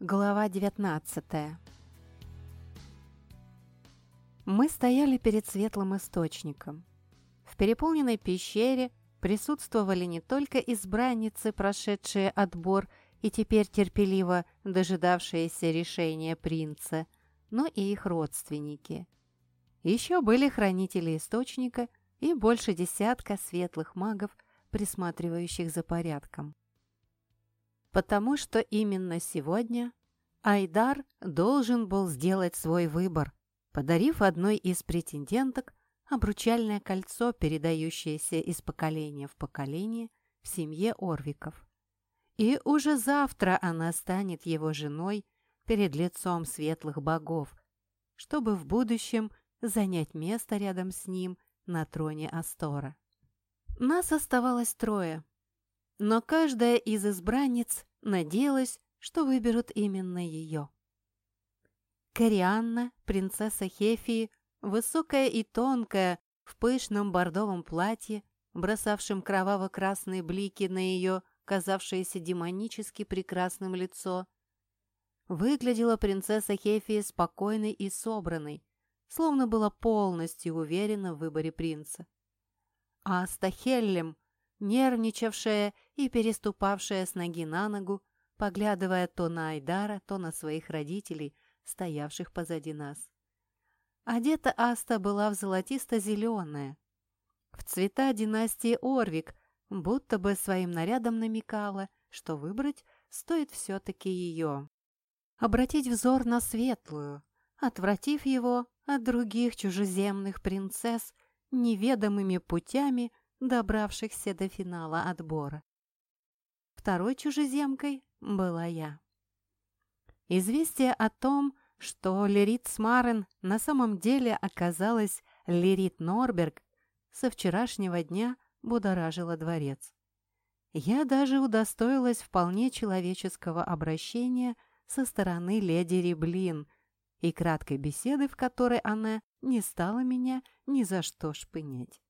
Глава 19 Мы стояли перед светлым источником. В переполненной пещере присутствовали не только избранницы, прошедшие отбор и теперь терпеливо дожидавшиеся решения принца, но и их родственники. Еще были хранители источника и больше десятка светлых магов, присматривающих за порядком. Потому что именно сегодня Айдар должен был сделать свой выбор, подарив одной из претенденток обручальное кольцо, передающееся из поколения в поколение в семье Орвиков. И уже завтра она станет его женой перед лицом светлых богов, чтобы в будущем занять место рядом с ним на троне Астора. Нас оставалось трое, но каждая из избранниц надеялась, что выберут именно ее. Корианна, принцесса Хефии, высокая и тонкая, в пышном бордовом платье, бросавшем кроваво-красные блики на ее казавшееся демонически прекрасным лицо. Выглядела принцесса Хефия спокойной и собранной, словно была полностью уверена в выборе принца. А Астахеллем, нервничавшая и переступавшая с ноги на ногу, поглядывая то на Айдара, то на своих родителей, стоявших позади нас. Одета Аста была в золотисто-зеленое, в цвета династии Орвик, будто бы своим нарядом намекала, что выбрать стоит все-таки ее. Обратить взор на светлую, отвратив его от других чужеземных принцесс неведомыми путями, добравшихся до финала отбора. Второй чужеземкой была я. Известие о том, что Лерит Смарен на самом деле оказалась Лерит Норберг, со вчерашнего дня будоражило дворец. Я даже удостоилась вполне человеческого обращения со стороны леди Реблин и краткой беседы, в которой она не стала меня ни за что шпынять.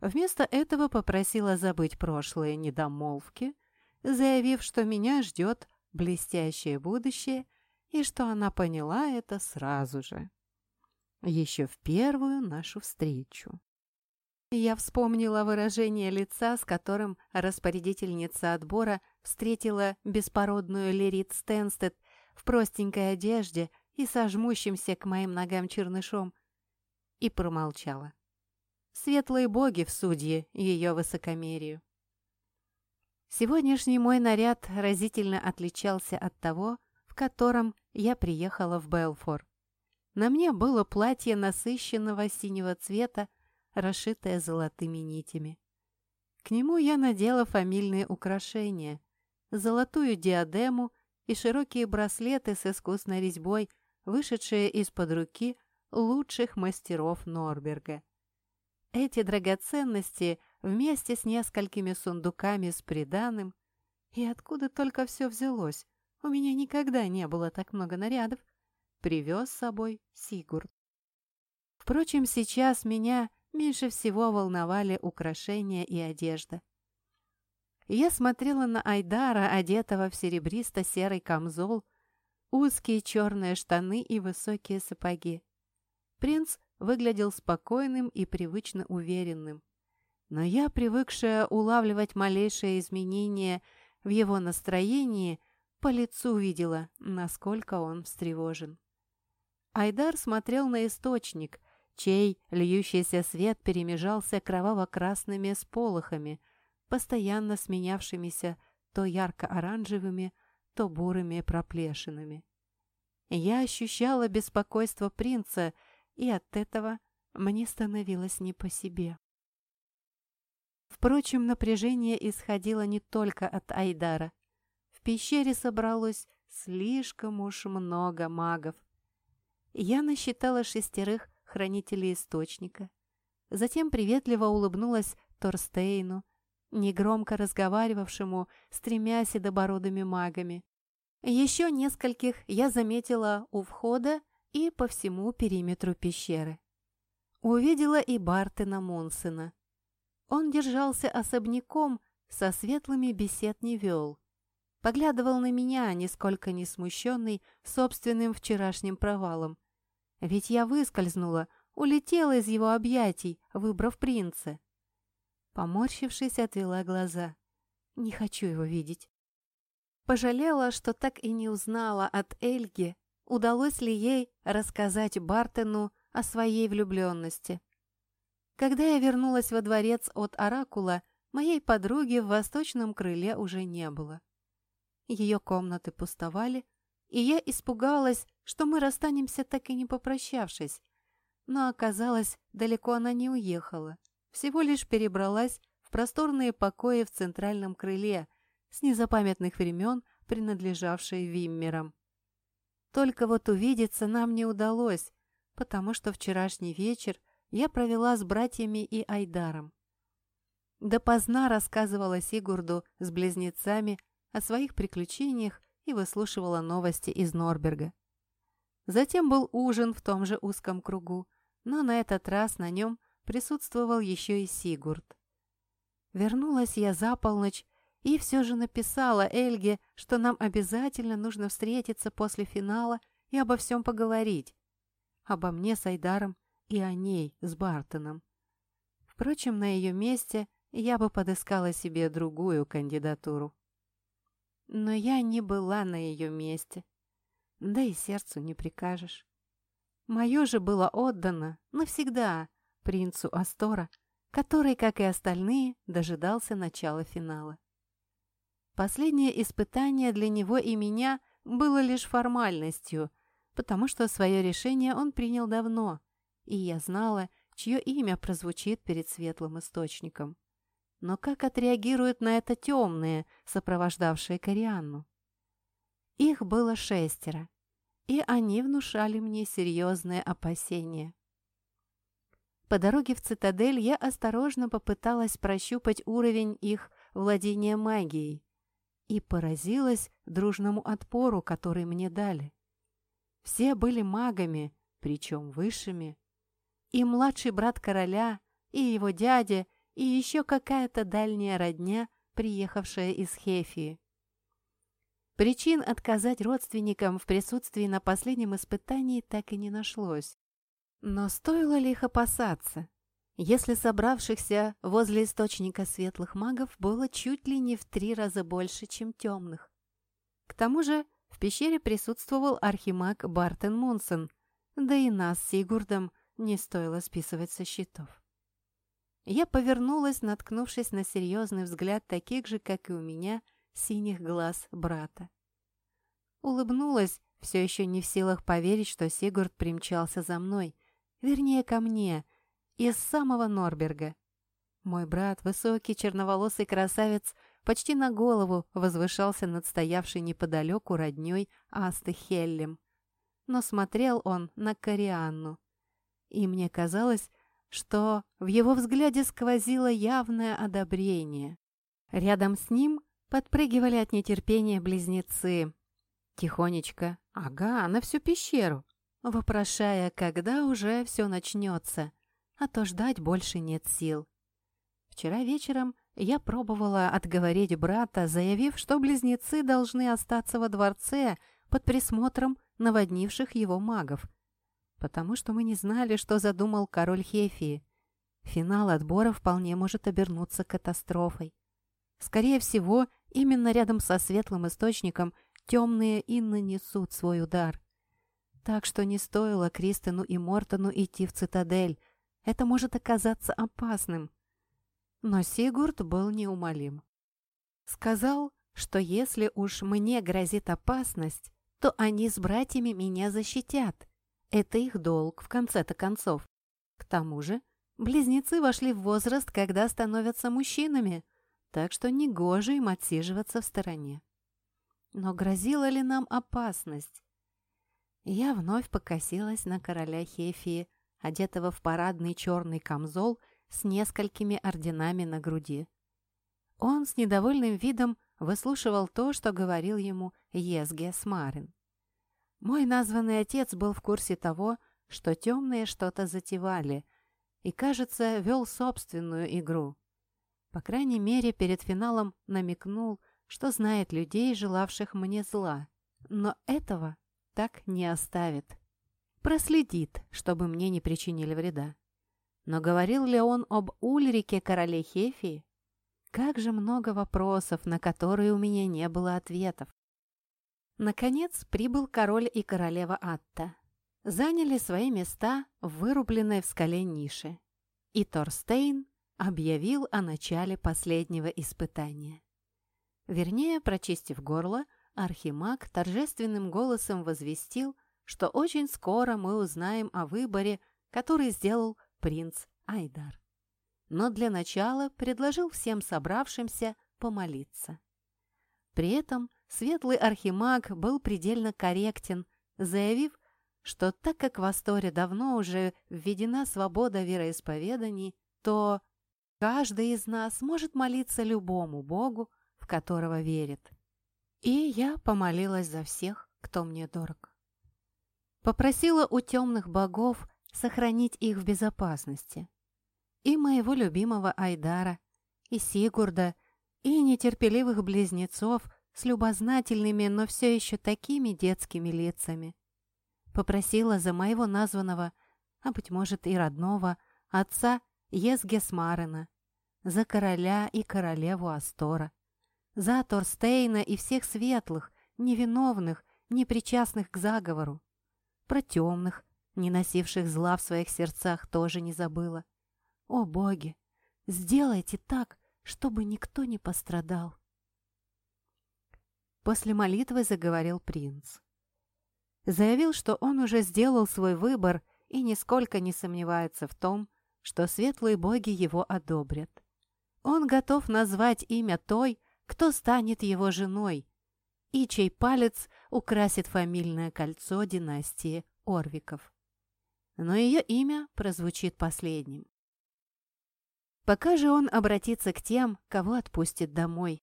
Вместо этого попросила забыть прошлые недомолвки, заявив, что меня ждет блестящее будущее и что она поняла это сразу же. Еще в первую нашу встречу. Я вспомнила выражение лица, с которым распорядительница отбора встретила беспородную Лерит Стенстед в простенькой одежде и сожмущимся к моим ногам чернышом, и промолчала. Светлые боги в судье ее высокомерию. Сегодняшний мой наряд разительно отличался от того, в котором я приехала в Белфор. На мне было платье насыщенного синего цвета, расшитое золотыми нитями. К нему я надела фамильные украшения, золотую диадему и широкие браслеты с искусной резьбой, вышедшие из-под руки лучших мастеров Норберга. Эти драгоценности вместе с несколькими сундуками с приданым, и откуда только все взялось, у меня никогда не было так много нарядов, привез с собой Сигурд. Впрочем, сейчас меня меньше всего волновали украшения и одежда. Я смотрела на Айдара, одетого в серебристо-серый камзол, узкие черные штаны и высокие сапоги. Принц выглядел спокойным и привычно уверенным. Но я, привыкшая улавливать малейшие изменения в его настроении, по лицу видела, насколько он встревожен. Айдар смотрел на источник, чей льющийся свет перемежался кроваво-красными сполохами, постоянно сменявшимися то ярко-оранжевыми, то бурыми проплешинами. Я ощущала беспокойство принца, и от этого мне становилось не по себе. Впрочем, напряжение исходило не только от Айдара. В пещере собралось слишком уж много магов. Я насчитала шестерых хранителей источника. Затем приветливо улыбнулась Торстейну, негромко разговаривавшему с тремя седобородыми магами. Еще нескольких я заметила у входа и по всему периметру пещеры. Увидела и Бартена Монсена. Он держался особняком, со светлыми бесед не вел. поглядывал на меня, нисколько не смущенный собственным вчерашним провалом. Ведь я выскользнула, улетела из его объятий, выбрав принца. Поморщившись, отвела глаза. Не хочу его видеть. Пожалела, что так и не узнала от Эльги, удалось ли ей рассказать Бартену о своей влюбленности. Когда я вернулась во дворец от Оракула, моей подруги в восточном крыле уже не было. Ее комнаты пустовали, и я испугалась, что мы расстанемся так и не попрощавшись. Но оказалось, далеко она не уехала, всего лишь перебралась в просторные покои в центральном крыле, с незапамятных времен, принадлежавшие Виммерам. Только вот увидеться нам не удалось, потому что вчерашний вечер я провела с братьями и Айдаром. Допоздна рассказывала Сигурду с близнецами о своих приключениях и выслушивала новости из Норберга. Затем был ужин в том же узком кругу, но на этот раз на нем присутствовал еще и Сигурд. Вернулась я за полночь и все же написала Эльге, что нам обязательно нужно встретиться после финала и обо всем поговорить. Обо мне с Айдаром и о ней с Бартоном. Впрочем, на ее месте я бы подыскала себе другую кандидатуру. Но я не была на ее месте. Да и сердцу не прикажешь. Мое же было отдано навсегда принцу Астора, который, как и остальные, дожидался начала финала. Последнее испытание для него и меня было лишь формальностью, потому что свое решение он принял давно, и я знала, чье имя прозвучит перед светлым источником. Но как отреагируют на это темные, сопровождавшие Корианну? Их было шестеро, и они внушали мне серьезные опасения. По дороге в цитадель я осторожно попыталась прощупать уровень их владения магией, и поразилась дружному отпору, который мне дали. Все были магами, причем высшими. И младший брат короля, и его дядя, и еще какая-то дальняя родня, приехавшая из Хефии. Причин отказать родственникам в присутствии на последнем испытании так и не нашлось. Но стоило ли их опасаться? Если собравшихся возле источника светлых магов было чуть ли не в три раза больше, чем темных. К тому же в пещере присутствовал архимаг Бартен Мунсон, да и нас с Сигурдом не стоило списывать со счетов. Я повернулась, наткнувшись на серьезный взгляд таких же, как и у меня, синих глаз брата. Улыбнулась, все еще не в силах поверить, что Сигурд примчался за мной, вернее, ко мне — из самого Норберга. Мой брат, высокий черноволосый красавец, почти на голову возвышался над стоявшей неподалеку родней Асты Хеллем. Но смотрел он на Корианну. И мне казалось, что в его взгляде сквозило явное одобрение. Рядом с ним подпрыгивали от нетерпения близнецы. Тихонечко, ага, на всю пещеру, вопрошая, когда уже все начнется а то ждать больше нет сил. Вчера вечером я пробовала отговорить брата, заявив, что близнецы должны остаться во дворце под присмотром наводнивших его магов, потому что мы не знали, что задумал король Хефии. Финал отбора вполне может обернуться катастрофой. Скорее всего, именно рядом со светлым источником темные и нанесут свой удар. Так что не стоило Кристину и Мортону идти в цитадель, это может оказаться опасным. Но Сигурд был неумолим. Сказал, что если уж мне грозит опасность, то они с братьями меня защитят. Это их долг, в конце-то концов. К тому же, близнецы вошли в возраст, когда становятся мужчинами, так что негоже им отсиживаться в стороне. Но грозила ли нам опасность? Я вновь покосилась на короля Хефии, одетого в парадный черный камзол с несколькими орденами на груди. Он с недовольным видом выслушивал то, что говорил ему Езге Смарин. Мой названный отец был в курсе того, что темные что-то затевали, и, кажется, вел собственную игру. По крайней мере, перед финалом намекнул, что знает людей, желавших мне зла, но этого так не оставит. Проследит, чтобы мне не причинили вреда. Но говорил ли он об Ульрике, короле Хефии? Как же много вопросов, на которые у меня не было ответов. Наконец прибыл король и королева Атта. Заняли свои места в вырубленной в скале нише. И Торстейн объявил о начале последнего испытания. Вернее, прочистив горло, Архимаг торжественным голосом возвестил, что очень скоро мы узнаем о выборе, который сделал принц Айдар. Но для начала предложил всем собравшимся помолиться. При этом светлый архимаг был предельно корректен, заявив, что так как в Асторе давно уже введена свобода вероисповеданий, то каждый из нас может молиться любому Богу, в которого верит. И я помолилась за всех, кто мне дорог. Попросила у темных богов сохранить их в безопасности. И моего любимого Айдара, и Сигурда, и нетерпеливых близнецов с любознательными, но все еще такими детскими лицами. Попросила за моего названного, а, быть может, и родного, отца Езгесмарена, за короля и королеву Астора, за Торстейна и всех светлых, невиновных, непричастных к заговору. Про темных, не носивших зла в своих сердцах, тоже не забыла. О, боги, сделайте так, чтобы никто не пострадал. После молитвы заговорил принц. Заявил, что он уже сделал свой выбор и нисколько не сомневается в том, что светлые боги его одобрят. Он готов назвать имя той, кто станет его женой, и чей палец украсит фамильное кольцо династии Орвиков. Но ее имя прозвучит последним. Пока же он обратится к тем, кого отпустит домой.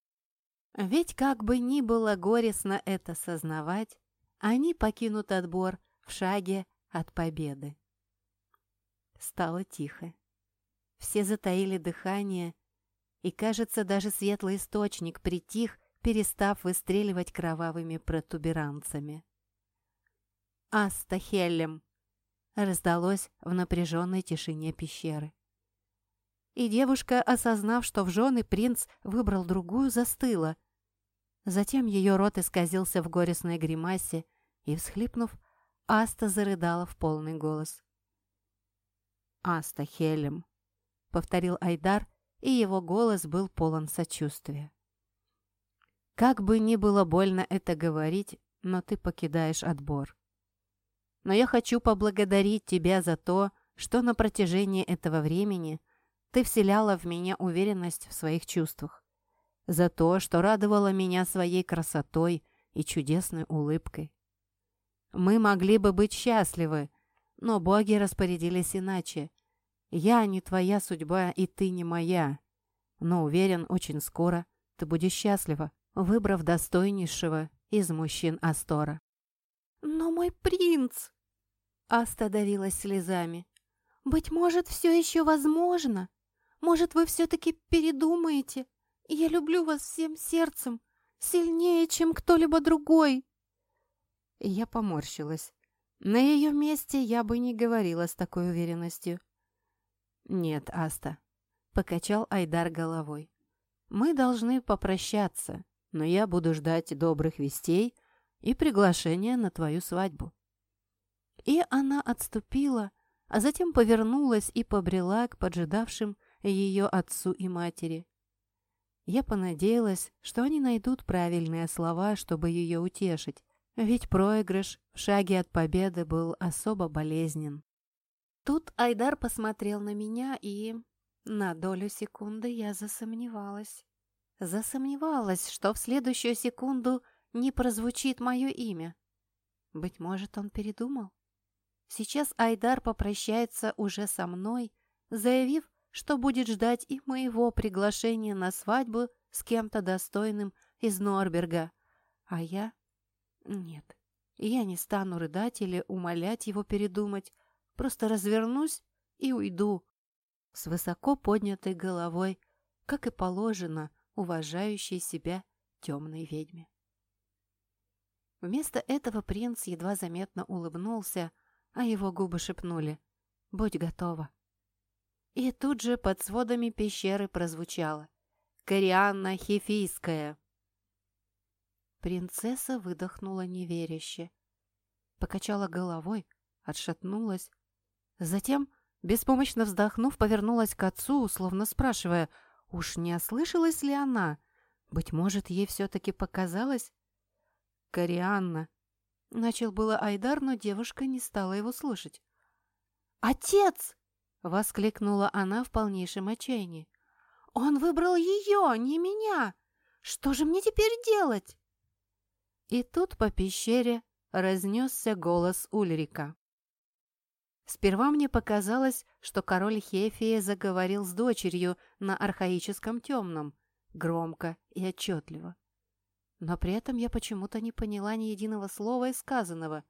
Ведь как бы ни было горестно это сознавать, они покинут отбор в шаге от победы. Стало тихо. Все затаили дыхание и, кажется, даже светлый источник притих, перестав выстреливать кровавыми протуберанцами. «Астахеллем!» раздалось в напряженной тишине пещеры. И девушка, осознав, что в жены принц выбрал другую, застыла. Затем ее рот исказился в горестной гримасе, и, всхлипнув, Аста зарыдала в полный голос. «Аста Хелем», — повторил Айдар, и его голос был полон сочувствия. «Как бы ни было больно это говорить, но ты покидаешь отбор. Но я хочу поблагодарить тебя за то, что на протяжении этого времени ты вселяла в меня уверенность в своих чувствах, за то, что радовала меня своей красотой и чудесной улыбкой. Мы могли бы быть счастливы, но боги распорядились иначе, я не твоя судьба, и ты не моя. Но уверен, очень скоро ты будешь счастлива, выбрав достойнейшего из мужчин Астора. «Но мой принц!» Аста давилась слезами. «Быть может, все еще возможно? Может, вы все-таки передумаете? Я люблю вас всем сердцем, сильнее, чем кто-либо другой!» Я поморщилась. На ее месте я бы не говорила с такой уверенностью. «Нет, Аста», — покачал Айдар головой. «Мы должны попрощаться, но я буду ждать добрых вестей и приглашения на твою свадьбу». И она отступила, а затем повернулась и побрела к поджидавшим ее отцу и матери. Я понадеялась, что они найдут правильные слова, чтобы ее утешить, ведь проигрыш в шаге от победы был особо болезнен. Тут Айдар посмотрел на меня, и на долю секунды я засомневалась. Засомневалась, что в следующую секунду не прозвучит мое имя. Быть может, он передумал? Сейчас Айдар попрощается уже со мной, заявив, что будет ждать и моего приглашения на свадьбу с кем-то достойным из Норберга. А я... Нет, я не стану рыдать или умолять его передумать, Просто развернусь и уйду. С высоко поднятой головой, как и положено уважающей себя темной ведьме. Вместо этого принц едва заметно улыбнулся, а его губы шепнули «Будь готова». И тут же под сводами пещеры прозвучало «Корианна Хефийская». Принцесса выдохнула неверяще. Покачала головой, отшатнулась. Затем, беспомощно вздохнув, повернулась к отцу, словно спрашивая, уж не ослышалась ли она? Быть может, ей все-таки показалось? «Корианна!» Начал было Айдар, но девушка не стала его слушать. «Отец!» — воскликнула она в полнейшем отчаянии. «Он выбрал ее, не меня! Что же мне теперь делать?» И тут по пещере разнесся голос Ульрика. Сперва мне показалось, что король Хефия заговорил с дочерью на архаическом темном, громко и отчетливо. Но при этом я почему-то не поняла ни единого слова из сказанного.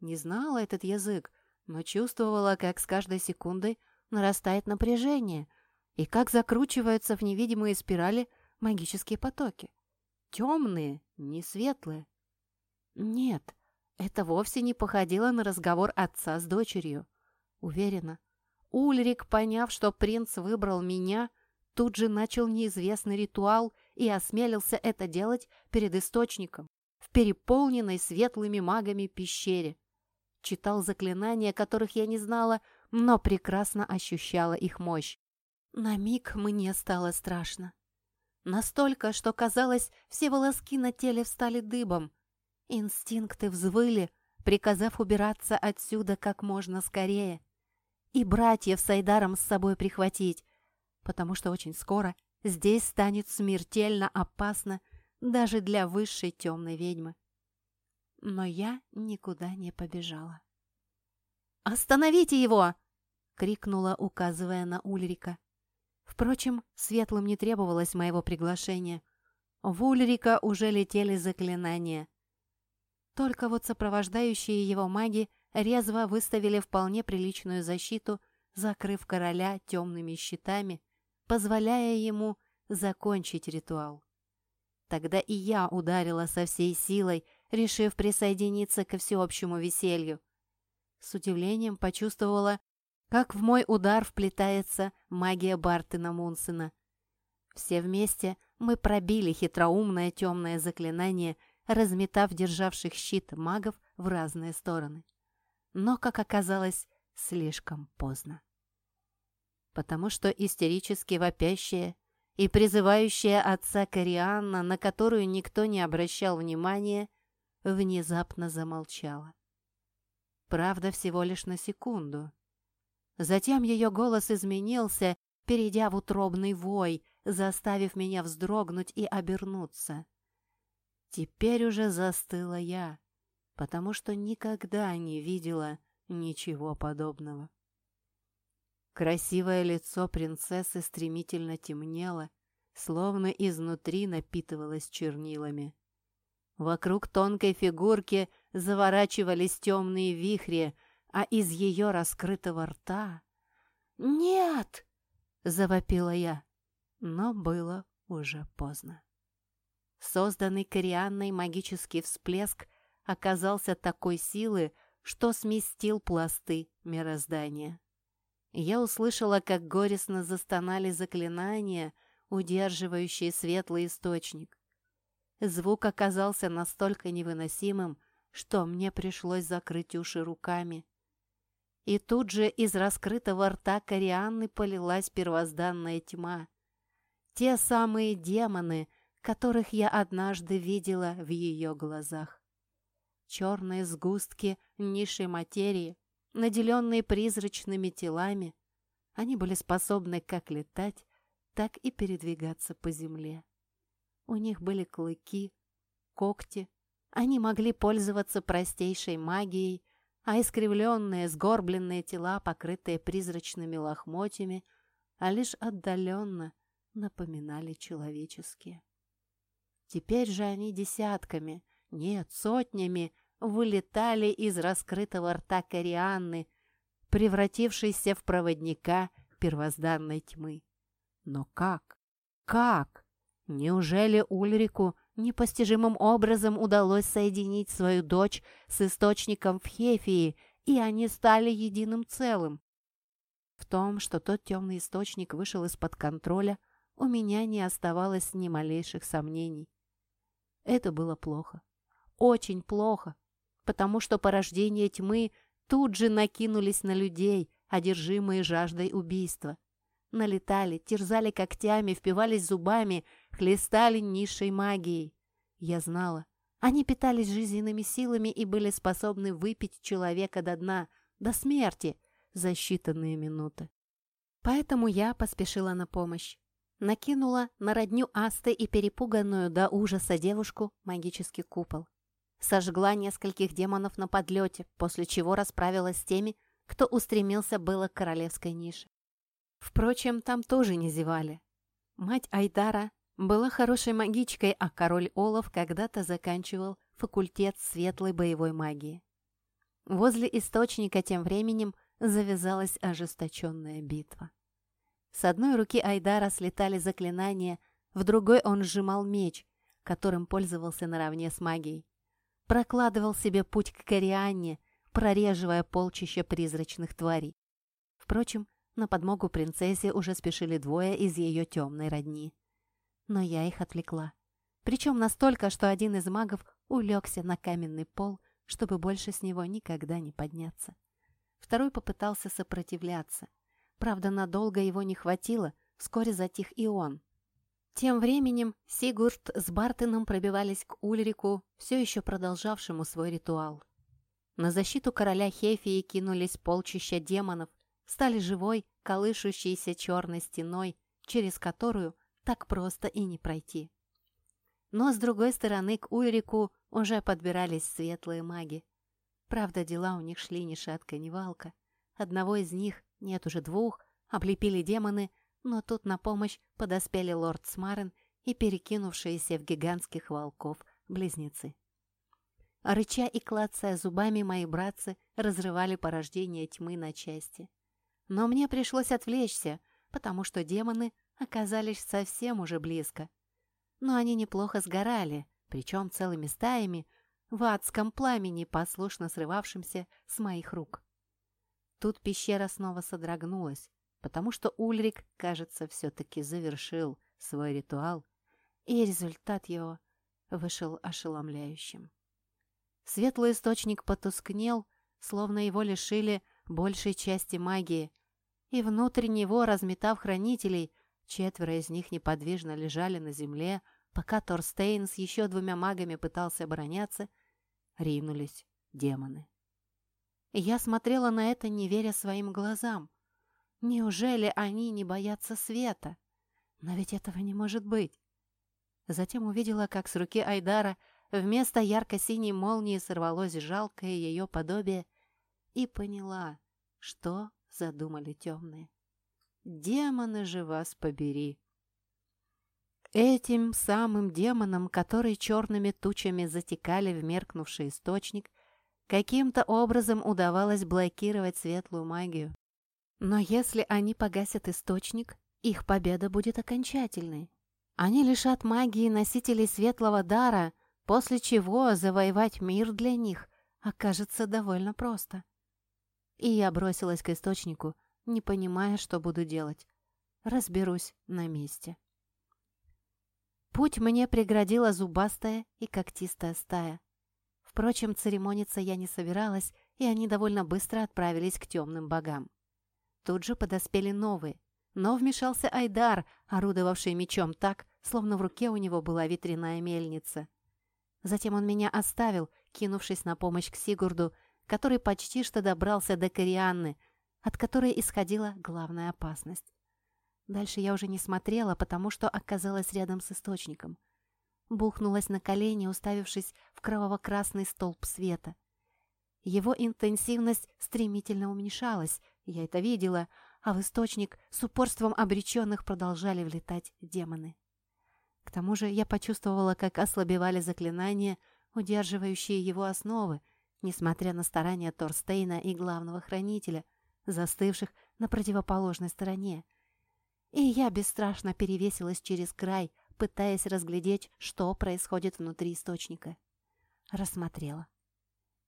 Не знала этот язык, но чувствовала, как с каждой секундой нарастает напряжение и как закручиваются в невидимые спирали магические потоки. Темные, не светлые. Нет, это вовсе не походило на разговор отца с дочерью. Уверена, Ульрик, поняв, что принц выбрал меня, тут же начал неизвестный ритуал и осмелился это делать перед источником, в переполненной светлыми магами пещере. Читал заклинания, которых я не знала, но прекрасно ощущала их мощь. На миг мне стало страшно. Настолько, что, казалось, все волоски на теле встали дыбом. Инстинкты взвыли, приказав убираться отсюда как можно скорее. И братьев с Айдаром с собой прихватить, потому что очень скоро Здесь станет смертельно опасно даже для высшей темной ведьмы. Но я никуда не побежала. «Остановите его!» — крикнула, указывая на Ульрика. Впрочем, светлым не требовалось моего приглашения. В Ульрика уже летели заклинания. Только вот сопровождающие его маги резво выставили вполне приличную защиту, закрыв короля темными щитами, позволяя ему закончить ритуал. Тогда и я ударила со всей силой, решив присоединиться ко всеобщему веселью. С удивлением почувствовала, как в мой удар вплетается магия Бартена Мунсена. Все вместе мы пробили хитроумное темное заклинание, разметав державших щит магов в разные стороны. Но, как оказалось, слишком поздно потому что истерически вопящая и призывающая отца Корианна, на которую никто не обращал внимания, внезапно замолчала. Правда, всего лишь на секунду. Затем ее голос изменился, перейдя в утробный вой, заставив меня вздрогнуть и обернуться. Теперь уже застыла я, потому что никогда не видела ничего подобного. Красивое лицо принцессы стремительно темнело, словно изнутри напитывалось чернилами. Вокруг тонкой фигурки заворачивались темные вихри, а из ее раскрытого рта... «Нет!» — завопила я, но было уже поздно. Созданный Корианной магический всплеск оказался такой силы, что сместил пласты мироздания. Я услышала, как горестно застонали заклинания, удерживающие светлый источник. Звук оказался настолько невыносимым, что мне пришлось закрыть уши руками. И тут же из раскрытого рта Корианны полилась первозданная тьма. Те самые демоны, которых я однажды видела в ее глазах. Черные сгустки низшей материи, наделенные призрачными телами, они были способны как летать, так и передвигаться по земле. У них были клыки, когти, они могли пользоваться простейшей магией, а искривленные, сгорбленные тела, покрытые призрачными лохмотьями, а лишь отдаленно напоминали человеческие. Теперь же они десятками, нет, сотнями вылетали из раскрытого рта Корианны, превратившейся в проводника первозданной тьмы. Но как? Как? Неужели Ульрику непостижимым образом удалось соединить свою дочь с источником в Хефии, и они стали единым целым. В том, что тот темный источник вышел из-под контроля, у меня не оставалось ни малейших сомнений. Это было плохо. Очень плохо, потому что порождения тьмы тут же накинулись на людей, одержимые жаждой убийства. Налетали, терзали когтями, впивались зубами, хлестали низшей магией. Я знала, они питались жизненными силами и были способны выпить человека до дна, до смерти, за считанные минуты. Поэтому я поспешила на помощь. Накинула на родню Асты и перепуганную до ужаса девушку магический купол. Сожгла нескольких демонов на подлете, после чего расправилась с теми, кто устремился было к королевской нише. Впрочем, там тоже не зевали. Мать Айдара была хорошей магичкой, а король Олаф когда-то заканчивал факультет светлой боевой магии. Возле источника тем временем завязалась ожесточенная битва. С одной руки Айдара слетали заклинания, в другой он сжимал меч, которым пользовался наравне с магией. Прокладывал себе путь к Корианне, прореживая полчища призрачных тварей. Впрочем, на подмогу принцессе уже спешили двое из ее темной родни но я их отвлекла. Причем настолько, что один из магов улегся на каменный пол, чтобы больше с него никогда не подняться. Второй попытался сопротивляться. Правда, надолго его не хватило, вскоре затих и он. Тем временем Сигурд с Бартеном пробивались к Ульрику, все еще продолжавшему свой ритуал. На защиту короля Хефии кинулись полчища демонов, стали живой, колышущейся черной стеной, через которую так просто и не пройти. Но, с другой стороны, к Ульрику уже подбирались светлые маги. Правда, дела у них шли ни шатка, ни валка. Одного из них, нет уже двух, облепили демоны, но тут на помощь подоспели лорд Смарен и перекинувшиеся в гигантских волков близнецы. Рыча и клацая зубами, мои братцы разрывали порождение тьмы на части. Но мне пришлось отвлечься, потому что демоны оказались совсем уже близко. Но они неплохо сгорали, причем целыми стаями, в адском пламени, послушно срывавшемся с моих рук. Тут пещера снова содрогнулась, потому что Ульрик, кажется, все-таки завершил свой ритуал, и результат его вышел ошеломляющим. Светлый источник потускнел, словно его лишили большей части магии, и внутрь него, разметав хранителей, Четверо из них неподвижно лежали на земле, пока Торстейн с еще двумя магами пытался обороняться, ринулись демоны. Я смотрела на это, не веря своим глазам. Неужели они не боятся света? Но ведь этого не может быть. Затем увидела, как с руки Айдара вместо ярко-синей молнии сорвалось жалкое ее подобие и поняла, что задумали темные. Демоны же вас побери!» Этим самым демонам, которые черными тучами затекали в меркнувший источник, каким-то образом удавалось блокировать светлую магию. Но если они погасят источник, их победа будет окончательной. Они лишат магии носителей светлого дара, после чего завоевать мир для них окажется довольно просто. И я бросилась к источнику, не понимая, что буду делать. Разберусь на месте. Путь мне преградила зубастая и когтистая стая. Впрочем, церемониться я не собиралась, и они довольно быстро отправились к темным богам. Тут же подоспели новые, но вмешался Айдар, орудовавший мечом так, словно в руке у него была ветряная мельница. Затем он меня оставил, кинувшись на помощь к Сигурду, который почти что добрался до Корианны, от которой исходила главная опасность. Дальше я уже не смотрела, потому что оказалась рядом с источником. Бухнулась на колени, уставившись в кроваво-красный столб света. Его интенсивность стремительно уменьшалась, я это видела, а в источник с упорством обреченных продолжали влетать демоны. К тому же я почувствовала, как ослабевали заклинания, удерживающие его основы, несмотря на старания Торстейна и главного хранителя, застывших на противоположной стороне. И я бесстрашно перевесилась через край, пытаясь разглядеть, что происходит внутри источника. Рассмотрела.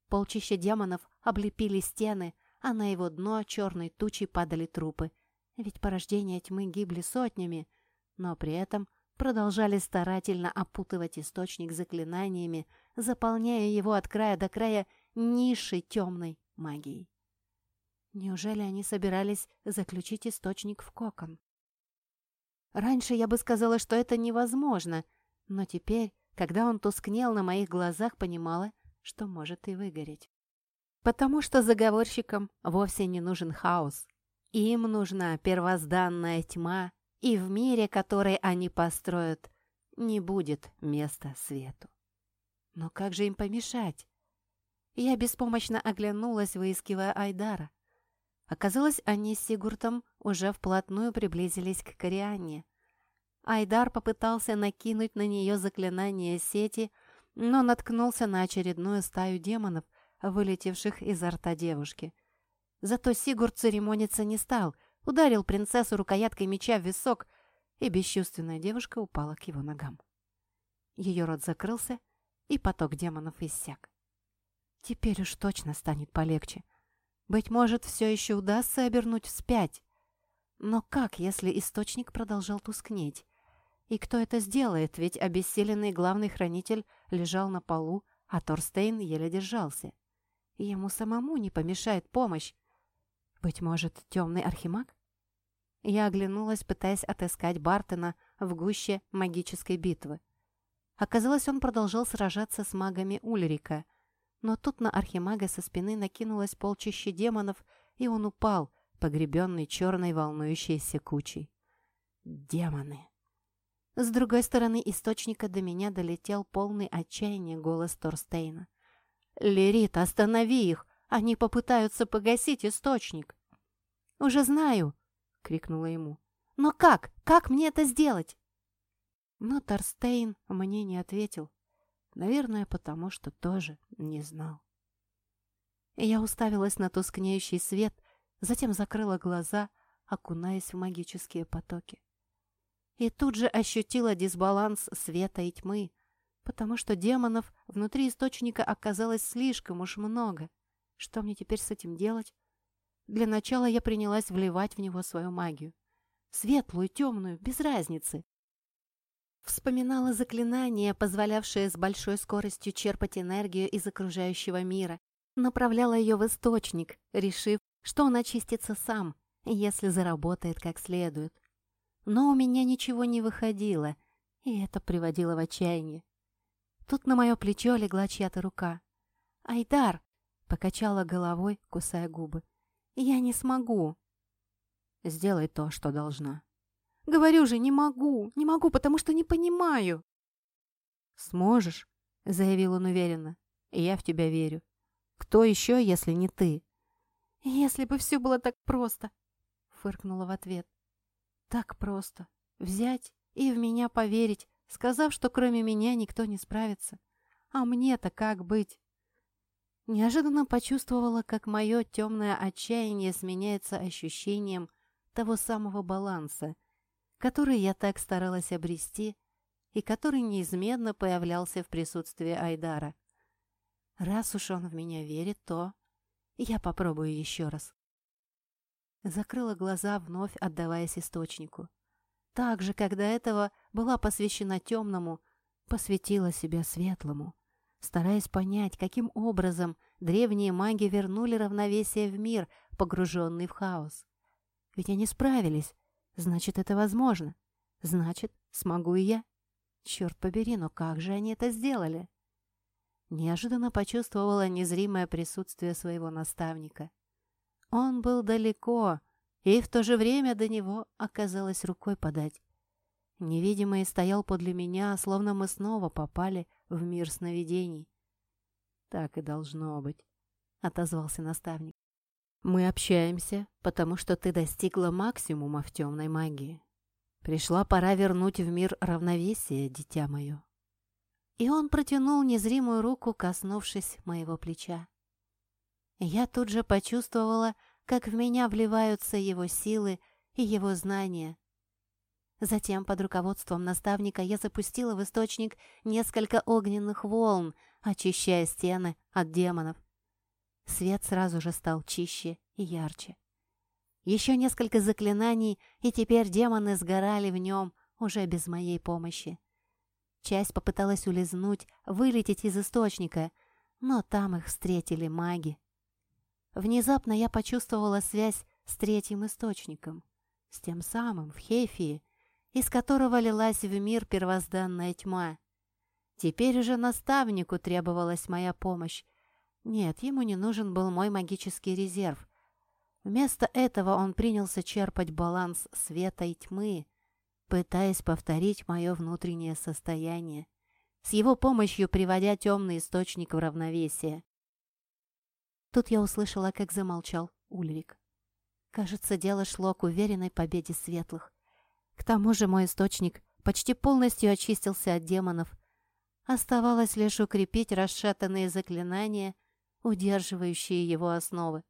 Полчища демонов облепили стены, а на его дно черной тучей падали трупы. Ведь порождения тьмы гибли сотнями, но при этом продолжали старательно опутывать источник заклинаниями, заполняя его от края до края нишей темной магией. Неужели они собирались заключить источник в кокон? Раньше я бы сказала, что это невозможно, но теперь, когда он тускнел на моих глазах, понимала, что может и выгореть. Потому что заговорщикам вовсе не нужен хаос. Им нужна первозданная тьма, и в мире, который они построят, не будет места свету. Но как же им помешать? Я беспомощно оглянулась, выискивая Айдара. Оказалось, они с Сигуртом уже вплотную приблизились к Корианне. Айдар попытался накинуть на нее заклинание сети, но наткнулся на очередную стаю демонов, вылетевших изо рта девушки. Зато Сигурд церемониться не стал, ударил принцессу рукояткой меча в висок, и бесчувственная девушка упала к его ногам. Ее рот закрылся, и поток демонов иссяк. Теперь уж точно станет полегче. Быть может, все еще удастся обернуть вспять. Но как, если источник продолжал тускнеть? И кто это сделает, ведь обессиленный главный хранитель лежал на полу, а Торстейн еле держался. Ему самому не помешает помощь. Быть может, темный архимаг? Я оглянулась, пытаясь отыскать Бартона в гуще магической битвы. Оказалось, он продолжал сражаться с магами Ульрика. Но тут на архимага со спины накинулось полчище демонов, и он упал, погребенный черной волнующейся кучей. Демоны! С другой стороны источника до меня долетел полный отчаяния голос Торстейна. «Лерит, останови их! Они попытаются погасить источник!» «Уже знаю!» — крикнула ему. «Но как? Как мне это сделать?» Но Торстейн мне не ответил. Наверное, потому что тоже не знал. Я уставилась на тускнеющий свет, затем закрыла глаза, окунаясь в магические потоки. И тут же ощутила дисбаланс света и тьмы, потому что демонов внутри источника оказалось слишком уж много. Что мне теперь с этим делать? Для начала я принялась вливать в него свою магию. Светлую, темную, без разницы. Вспоминала заклинание, позволявшее с большой скоростью черпать энергию из окружающего мира. Направляла ее в источник, решив, что он очистится сам, если заработает как следует. Но у меня ничего не выходило, и это приводило в отчаяние. Тут на мое плечо легла чья-то рука. «Айдар!» — покачала головой, кусая губы. «Я не смогу!» «Сделай то, что должна». «Говорю же, не могу! Не могу, потому что не понимаю!» «Сможешь!» — заявил он уверенно. «Я в тебя верю. Кто еще, если не ты?» «Если бы все было так просто!» — фыркнула в ответ. Так просто. Взять и в меня поверить, сказав, что кроме меня никто не справится. А мне-то как быть? Неожиданно почувствовала, как мое темное отчаяние сменяется ощущением того самого баланса, который я так старалась обрести и который неизменно появлялся в присутствии Айдара. Раз уж он в меня верит, то я попробую еще раз. Закрыла глаза, вновь отдаваясь источнику. Так же, как до этого была посвящена темному, посвятила себя светлому, стараясь понять, каким образом древние маги вернули равновесие в мир, погруженный в хаос. Ведь они справились, значит, это возможно. Значит, смогу и я. Черт побери, но как же они это сделали? Неожиданно почувствовала незримое присутствие своего наставника — он был далеко, и в то же время до него оказалось рукой подать. Невидимый стоял подле меня, словно мы снова попали в мир сновидений. «Так и должно быть», — отозвался наставник. «Мы общаемся, потому что ты достигла максимума в темной магии. Пришла пора вернуть в мир равновесие, дитя мое». И он протянул незримую руку, коснувшись моего плеча. Я тут же почувствовала, как в меня вливаются его силы и его знания. Затем под руководством наставника я запустила в источник несколько огненных волн, очищая стены от демонов. Свет сразу же стал чище и ярче. Еще несколько заклинаний, и теперь демоны сгорали в нем уже без моей помощи. Часть попыталась улизнуть, вылететь из источника, но там их встретили маги. Внезапно я почувствовала связь с третьим источником, с тем самым в Хефии, из которого лилась в мир первозданная тьма. Теперь уже наставнику требовалась моя помощь. Нет, ему не нужен был мой магический резерв. Вместо этого он принялся черпать баланс света и тьмы, пытаясь повторить мое внутреннее состояние, с его помощью приводя темный источник в равновесие. Тут я услышала, как замолчал Ульрик. Кажется, дело шло к уверенной победе светлых. К тому же мой источник почти полностью очистился от демонов. Оставалось лишь укрепить расшатанные заклинания, удерживающие его основы.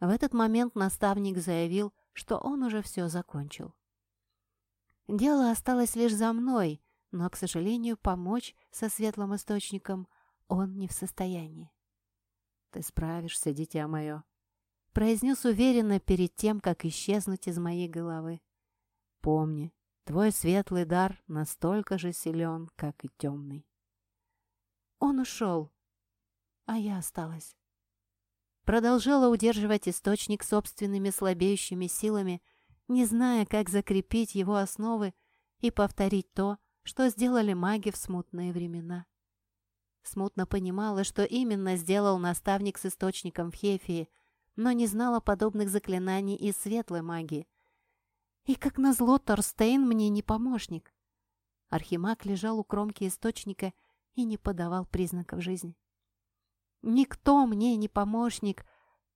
В этот момент наставник заявил, что он уже все закончил. Дело осталось лишь за мной, но, к сожалению, помочь со светлым источником он не в состоянии. «Ты справишься, дитя мое», — произнес уверенно перед тем, как исчезнуть из моей головы. «Помни, твой светлый дар настолько же силен, как и темный». Он ушел, а я осталась. Продолжала удерживать источник собственными слабеющими силами, не зная, как закрепить его основы и повторить то, что сделали маги в смутные времена. Смутно понимала, что именно сделал наставник с источником в Хефии, но не знала подобных заклинаний и светлой магии. И, как назло, Торстейн мне не помощник. Архимаг лежал у кромки источника и не подавал признаков жизни. Никто мне не помощник,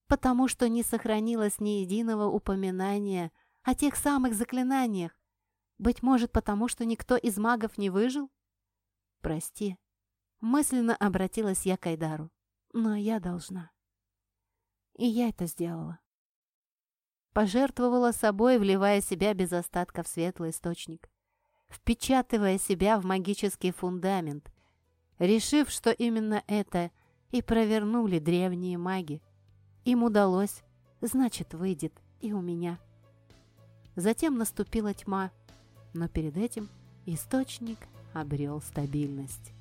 потому что не сохранилось ни единого упоминания о тех самых заклинаниях. Быть может, потому что никто из магов не выжил? Прости, Мысленно обратилась я к Айдару. Но я должна. И я это сделала. Пожертвовала собой, вливая себя без остатка в светлый источник. Впечатывая себя в магический фундамент, решив, что именно это и провернули древние маги. Им удалось, значит, выйдет и у меня. Затем наступила тьма, но перед этим источник обрел стабильность.